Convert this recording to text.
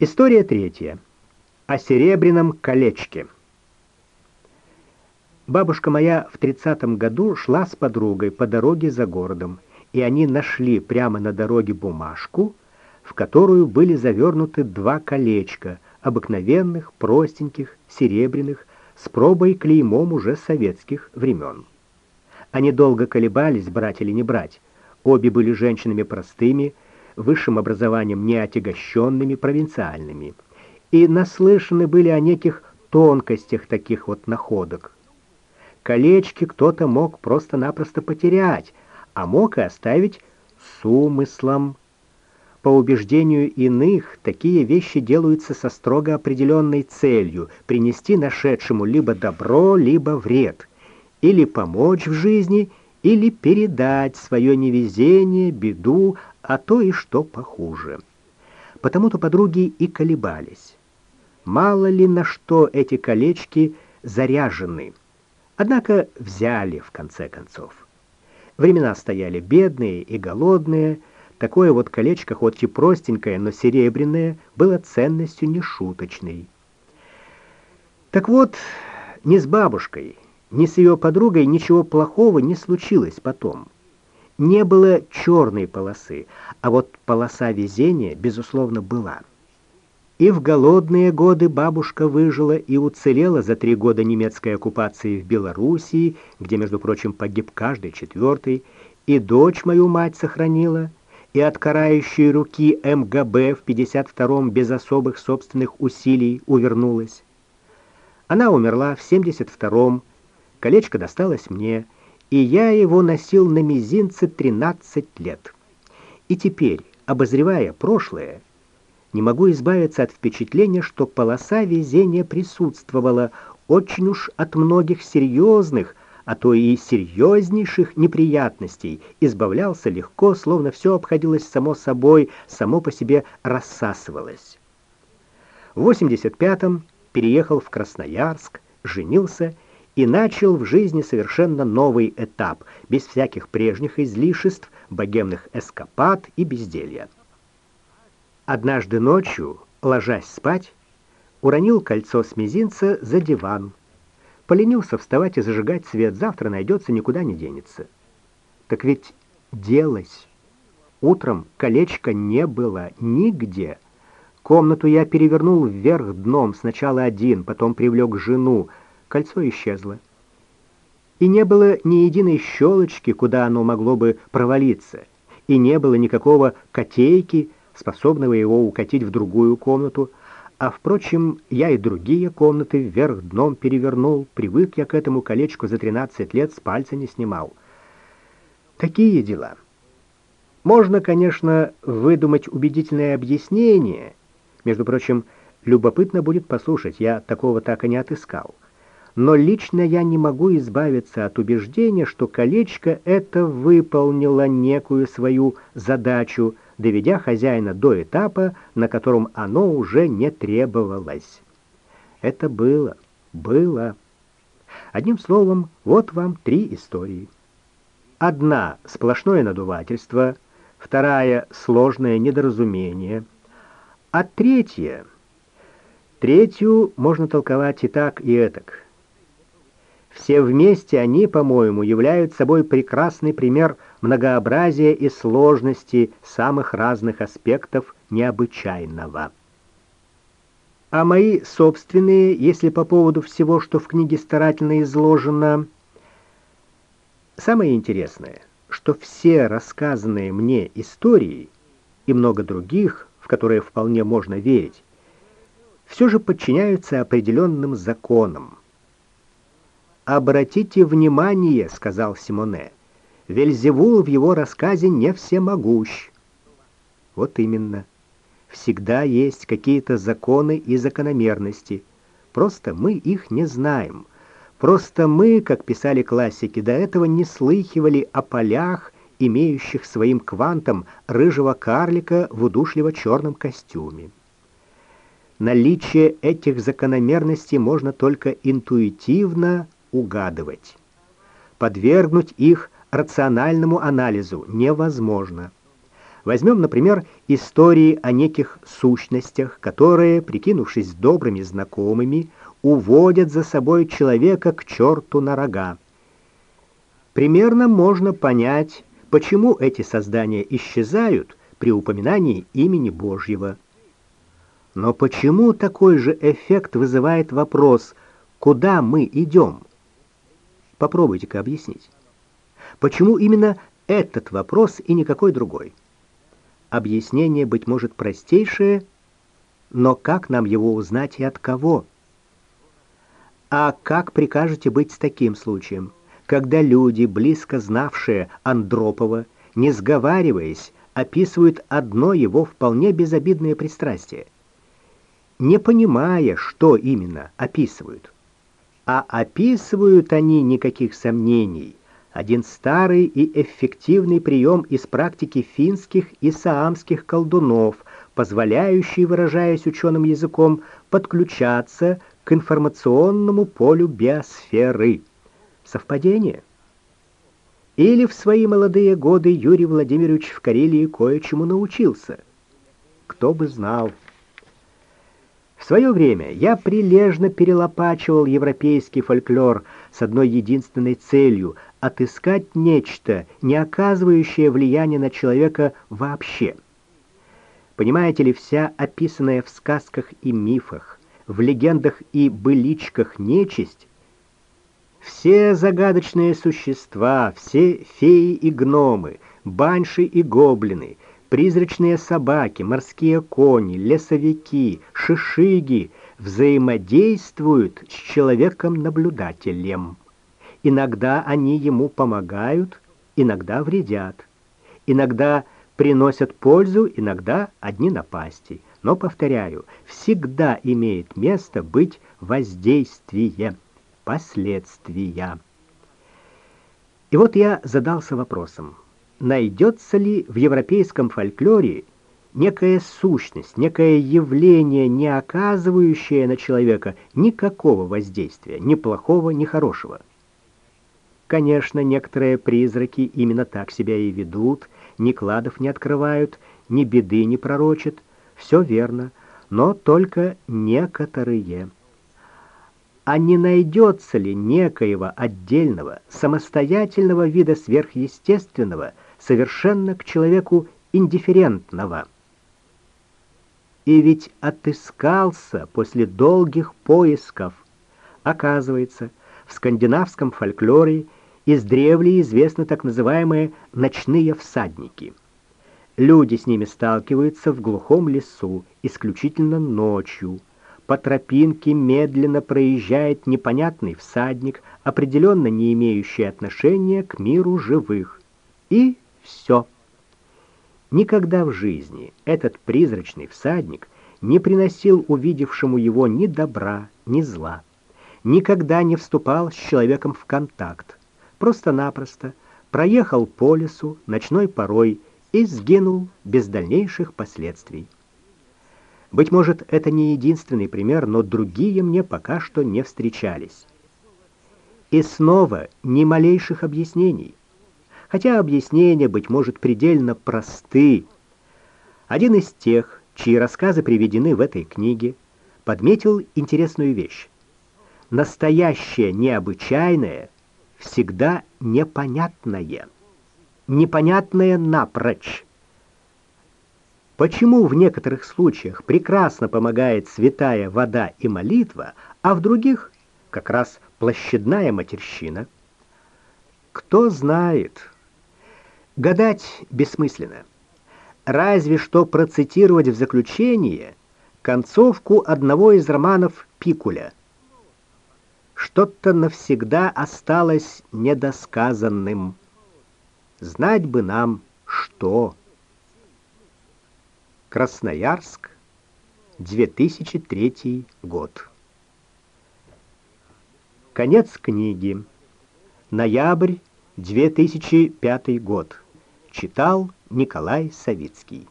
История третья. О серебряном колечке. Бабушка моя в тридцатом году шла с подругой по дороге за городом, и они нашли прямо на дороге бумажку, в которую были завернуты два колечка, обыкновенных, простеньких, серебряных, с пробой клеймом уже советских времен. Они долго колебались, брать или не брать. Обе были женщинами простыми, высшим образованием не отягощенными, провинциальными. И наслышаны были о неких тонкостях таких вот находок. Колечки кто-то мог просто-напросто потерять, а мог и оставить с умыслом. По убеждению иных, такие вещи делаются со строго определенной целью — принести нашедшему либо добро, либо вред, или помочь в жизни, или передать свое невезение, беду, а то и что похуже. Потому-то подруги и колебались. Мало ли на что эти колечки заряжены. Однако взяли в конце концов. Времена стояли бедные и голодные. Такое вот колечко, хоть и простенькое, но серебряное, было ценностью нешуточной. Так вот, не с бабушкой, ни с ее подругой ничего плохого не случилось потом. Не было черной полосы, а вот полоса везения, безусловно, была. И в голодные годы бабушка выжила и уцелела за три года немецкой оккупации в Белоруссии, где, между прочим, погиб каждый четвертый, и дочь мою мать сохранила, и от карающей руки МГБ в 52-м без особых собственных усилий увернулась. Она умерла в 72-м, колечко досталось мне, и я его носил на мизинце 13 лет. И теперь, обозревая прошлое, не могу избавиться от впечатления, что полоса везения присутствовала очень уж от многих серьезных, а то и серьезнейших неприятностей, избавлялся легко, словно все обходилось само собой, само по себе рассасывалось. В 85-м переехал в Красноярск, женился и начал в жизни совершенно новый этап, без всяких прежних излишеств, богемных эскапад и безделья. Однажды ночью, ложась спать, уронил кольцо с мизинца за диван. Поленился вставать и зажигать свет, завтра найдется, никуда не денется. Так ведь делось. Утром колечка не было нигде. Комнату я перевернул вверх дном, сначала один, потом привлек жену. Кольцо исчезло. И не было ни единой щелочки, куда оно могло бы провалиться. И не было никакого котейки, способного его укатить в другую комнату, а, впрочем, я и другие комнаты вверх дном перевернул, привык я к этому колечку за 13 лет, с пальца не снимал. Такие дела. Можно, конечно, выдумать убедительное объяснение. Между прочим, любопытно будет послушать, я такого так и не отыскал. Но лично я не могу избавиться от убеждения, что колечко это выполнило некую свою задачу — доведя хозяина до этапа, на котором оно уже не требовалось. Это было, было. Одним словом, вот вам три истории. Одна — сплошное надувательство, вторая — сложное недоразумение, а третья — третью можно толковать и так, и этак. Все вместе они, по-моему, являются собой прекрасный пример – многообразия и сложности самых разных аспектов необычайного. А мои собственные, если по поводу всего, что в книге старательно изложено, самое интересное, что все рассказанные мне истории и много других, в которые вполне можно верить, все же подчиняются определенным законам. «Обратите внимание», — сказал Симоне, — Вельзевул в его рассказе не всемогущ. Вот именно. Всегда есть какие-то законы и закономерности. Просто мы их не знаем. Просто мы, как писали классики, до этого не слыхивали о полях, имеющих своим квантом рыжего карлика в удушливо черном костюме. Наличие этих закономерностей можно только интуитивно угадывать. Подвергнуть их рациональному анализу невозможно. Возьмем, например, истории о неких сущностях, которые, прикинувшись добрыми знакомыми, уводят за собой человека к черту на рога. Примерно можно понять, почему эти создания исчезают при упоминании имени Божьего. Но почему такой же эффект вызывает вопрос, куда мы идем? Попробуйте-ка объяснить. Почему именно этот вопрос и никакой другой? Объяснение, быть может, простейшее, но как нам его узнать и от кого? А как прикажете быть с таким случаем, когда люди, близко знавшие Андропова, не сговариваясь, описывают одно его вполне безобидное пристрастие, не понимая, что именно описывают? А описывают они, никаких сомнений, один старый и эффективный прием из практики финских и саамских колдунов, позволяющий, выражаясь ученым языком, подключаться к информационному полю биосферы. Совпадение? Или в свои молодые годы Юрий Владимирович в Карелии кое-чему научился? Кто бы знал. В свое время я прилежно перелопачивал европейский фольклор с одной единственной целью — отыскать нечто, не оказывающее влияния на человека вообще. Понимаете ли, вся описанная в сказках и мифах, в легендах и быличках нечисть, все загадочные существа, все феи и гномы, банши и гоблины — призрачные собаки, морские кони, лесовики, шишиги взаимодействуют с человеком-наблюдателем. Иногда они ему помогают, иногда вредят. Иногда приносят пользу, иногда одни напасти. Но, повторяю, всегда имеет место быть воздействие, последствия. И вот я задался вопросом, найдется ли в европейском фольклоре некая сущность, некое явление, не оказывающее на человека никакого воздействия, ни плохого, ни хорошего. Конечно, некоторые призраки именно так себя и ведут, ни кладов не открывают, ни беды не пророчат. Все верно, но только некоторые а не найдется ли некоего отдельного, самостоятельного вида сверхъестественного, совершенно к человеку индифферентного. И ведь отыскался после долгих поисков. Оказывается, в скандинавском фольклоре издревле известны так называемые «ночные всадники». Люди с ними сталкиваются в глухом лесу, исключительно ночью. По тропинке медленно проезжает непонятный всадник, определенно не имеющий отношения к миру живых. И все. Никогда в жизни этот призрачный всадник не приносил увидевшему его ни добра, ни зла. Никогда не вступал с человеком в контакт. Просто-напросто проехал по лесу ночной порой и сгинул без дальнейших последствий. Быть может, это не единственный пример, но другие мне пока что не встречались. И снова ни малейших объяснений хотя объяснения, быть может, предельно просты. Один из тех, чьи рассказы приведены в этой книге, подметил интересную вещь. Настоящее необычайное всегда непонятное. Непонятное напрочь. Почему в некоторых случаях прекрасно помогает святая вода и молитва, а в других как раз площадная матерщина? Кто знает, Гадать бессмысленно. Разве что процитировать в заключение концовку одного из романов Пикуля. Что-то навсегда осталось недосказанным. Знать бы нам, что. Красноярск, 2003 год. Конец книги. Ноябрь 2005 год. Читал Николай Савицкий.